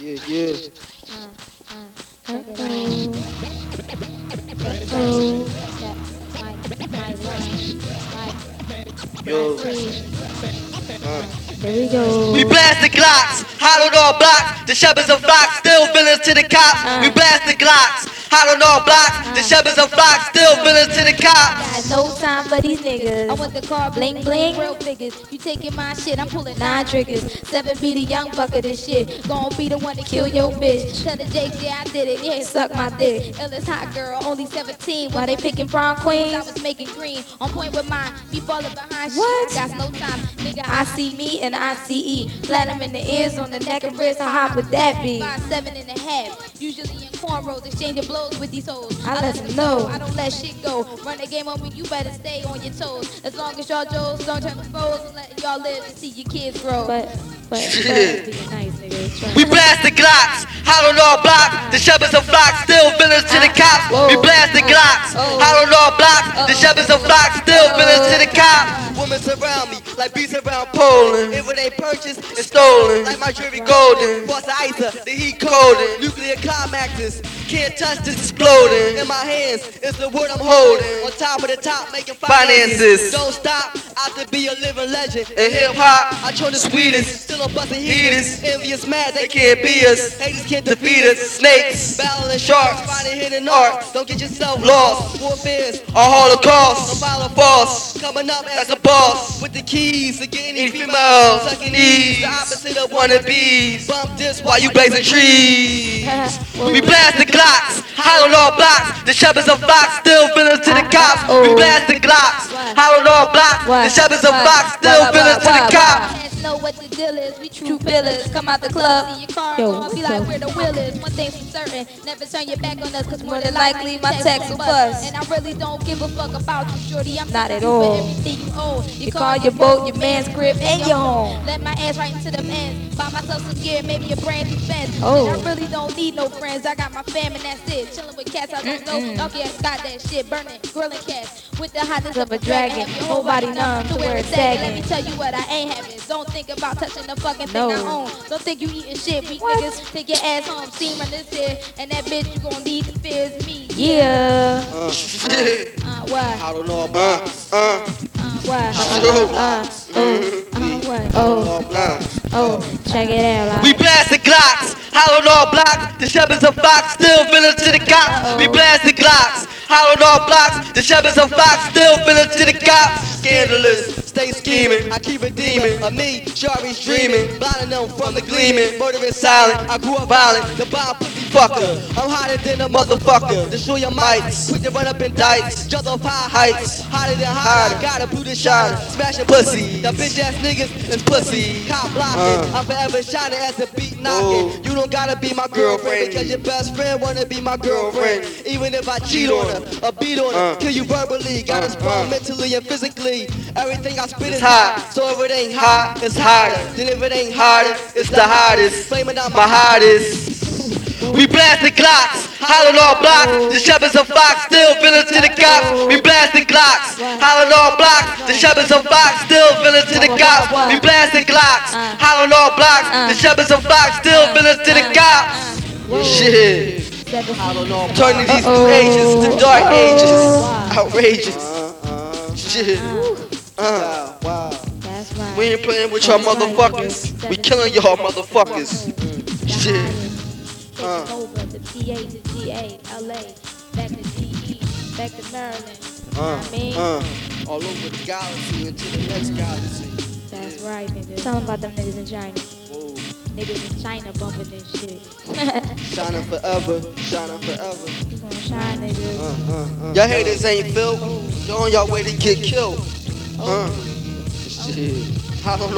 Yeah, yeah. Yo. Uh. There we go. We blast the Glocks, hollow all blocks. The shepherds of flocks, still villains to the cops. Uh. We blast the Glocks, hollow all blocks. The shepherds of flocks, still villains to the cops. Got no time for these niggas. I want the car Bling, bling. real figures. You taking my shit, I'm pulling nine triggers. Seven be the young buck of this shit. Gon' be the one to kill your bitch. Tell the Jakes, yeah, I did it. Yeah, suck my dick. Illest hot girl, only 17. Why they picking prom I was making green, on point with mine. Be falling behind What? shit. Got no time, nigga. I see me and I see E. Platinum in the ears, on the neck and wrist. How hot would that be? Five, seven and a half. Usually in cornrows, exchanging blows with these hoes. I let them them know. I don't let shit go. Run the game on me, you better stay on your toes. As long as y'all Joes don't turn to foes, and let y'all live and see your kids grow. But, but, but, nice, nigga. We blast the Glocks, hollow all blocks. The shepherds of flocks, still villains to the cops. We blast the Glocks, hollow all blocks. The shepherds of flocks, still villains to the cops. Women surround me like bees around Poland. If it ain't purchased, it's stolen. Like my jewelry golden. Boss Isa, the heat golden. Nuclear climaxes, can't touch this exploding. In my hands, it's the word I'm holding. On top of the top, making finances. Don't stop, I to be a living legend. In hip hop, I turn the sweetest. Still I'm busting heaters. Envious mad, they can't be us. Haters can't defeat us. Snakes, battling sharks, finding hidden art. Don't get yourself lost. Warfare's a holocaust. A violent boss, coming up as a boss. With the keys to getting any females. Sucking knees, the opposite of wannabes. Bump this while you blazing trees. We blast the Glocks, hollow all blocks. The shepherds of flocks, still villains to the cops. We blast the Glocks, hollow all blocks. The shepherds of flocks, still villains to the cops. Know what the deal is. We true billers. Come out the club, see your car Yo, on, be like where the will is. One thing's for certain, never turn your back on us, cause more than likely my text will bust. And I really don't give a fuck about you, shorty. I'm Not at all. Everything you own. You call your boat, your man's crib, and your home. Let my ass right into the ends. Buy myself some gear, maybe a brand new fence. Oh. And I really don't need no friends. I got my fam and that's it. Chilling with cats I don't know. Dog ass got that shit burning, grilling cats with the hottest Of a dragon, whole body numb to where it's sagging. Let me tell you what I ain't having. Don't think about touching the fucking thing No. I own. Don't think you eating shit. Weak What? niggas take your ass home. Steam run this here, and that bitch you gon' need to fear is me. Yeah. Uh, Uh, why? I don't know about. Uh, Uh, What? Yo. Uh, oh, uh, what? Oh, uh, oh, check it out. We blast the Glocks, hollow all blocks. The shepherds of flocks, still villains to the cops. We blast the Glocks, hollow all blocks. The shepherds of flocks, still villains to the cops. Scandalous, scheming. I keep redeeming. Of me, Shari's dreaming. Blinding them from the gleaming. Murdering silent. I grew up violent. The bomb pussy fucker. I'm hotter than a motherfucker. Destroy your mics. Quick to run up in dikes. Jump off high heights. Hotter than hotter. Got a blue to shine. Smashing pussy. The bitch ass niggas is pussy. Cop blocking. Uh. I'm forever shining as the beat knocking. Oh. You don't gotta be my girlfriend because your best friend wanna be my girlfriend. Even if I cheat on her, or beat on her, uh. kill you verbally. Got us uh, sprung mentally and physically. Everything I spit is hot. So if it ain't hot, it's hotter. Then if it ain't hotter, it's the hottest. Flaming out my hottest. We blast the Glocks, hollow all blocks. The shepherds of Fox still villains to the cops. We blast the Glocks, hollow all blocks. The shepherds of Fox still villains to the cops. We blast the Glocks, hollow all blocks. The shepherds of Fox still villains to the cops. Shit. Turning these new ages to dark ages. Outrageous. Shit. Wow, wow. That's right. We ain't playing with y'all motherfuckers. We killing y'all motherfuckers. Shit. Taking over the PA to GA, LA, back to DE, back to Maryland. Uh, I mean, uh, all over the galaxy into the next galaxy. That's right, nigga. Tell them about them niggas in China. Whoa. Niggas in China bumping this shit. Shining forever, shining forever. You gonna shine, nigga. Uh, uh, uh. Y'all haters ain't filled. Y'all on y'all way to get killed. Uh, Shit. I don't